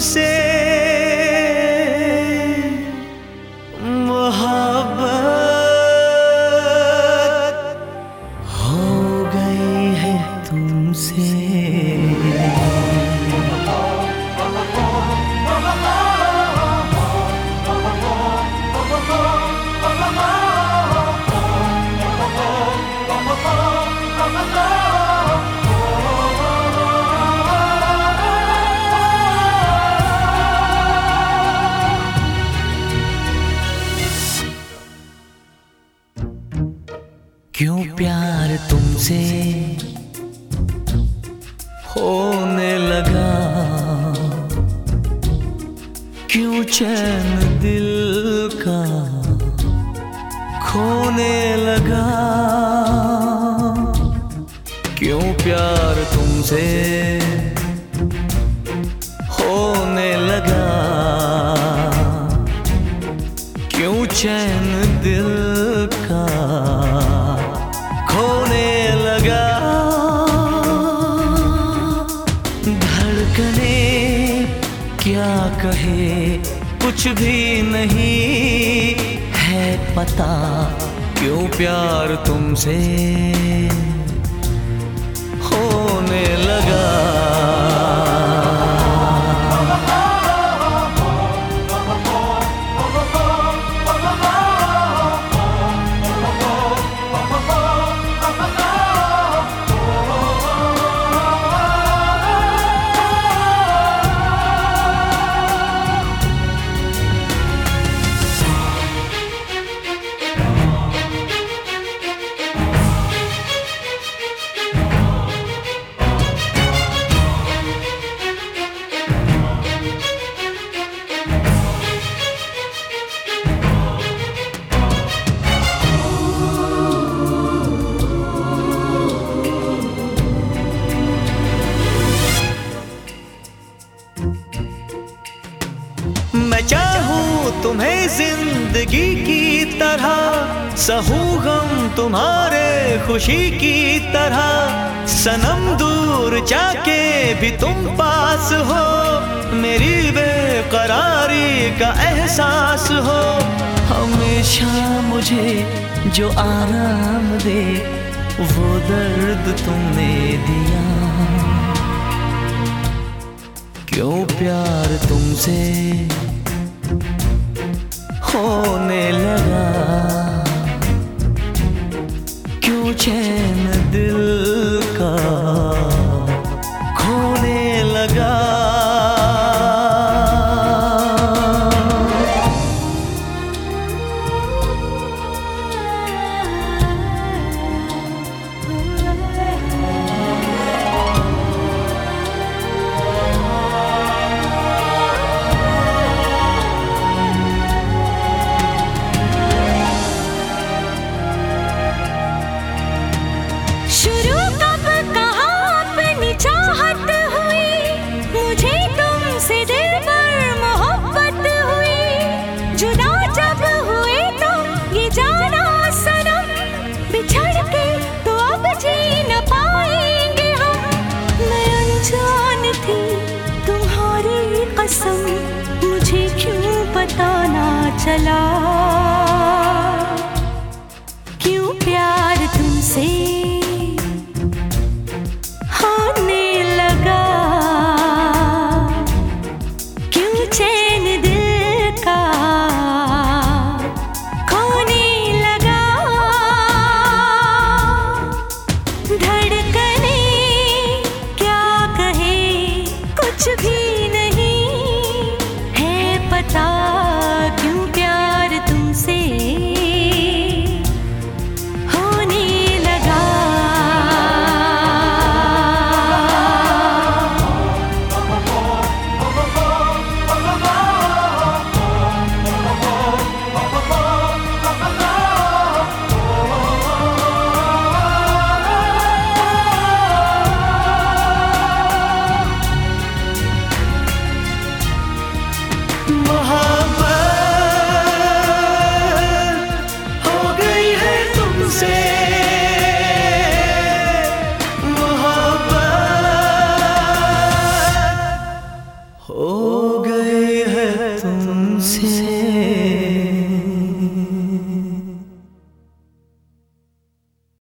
você. क्यों प्यार तुमसे होने लगा? क्यों चैन दिल का खोने लगा? क्यों प्यार तुमसे धड़कने क्या कहे? कुछ भी नहीं है पता क्यों प्यार तुमसे? तुम्हें ज़िंदगी की तरह, सहू गम तुम्हारे खुशी की तरह। सनम दूर जाके भी तुम पास हो, मेरी बेकरारी का एहसास हो। हमेशा मुझे जो आराम दे, वो दर्द तुमने दिया। क्यों प्यार तुमसे? होने लगा। क्यों चैन कसम मुझे क्यों बताना चला? क्यों प्यार तुमसे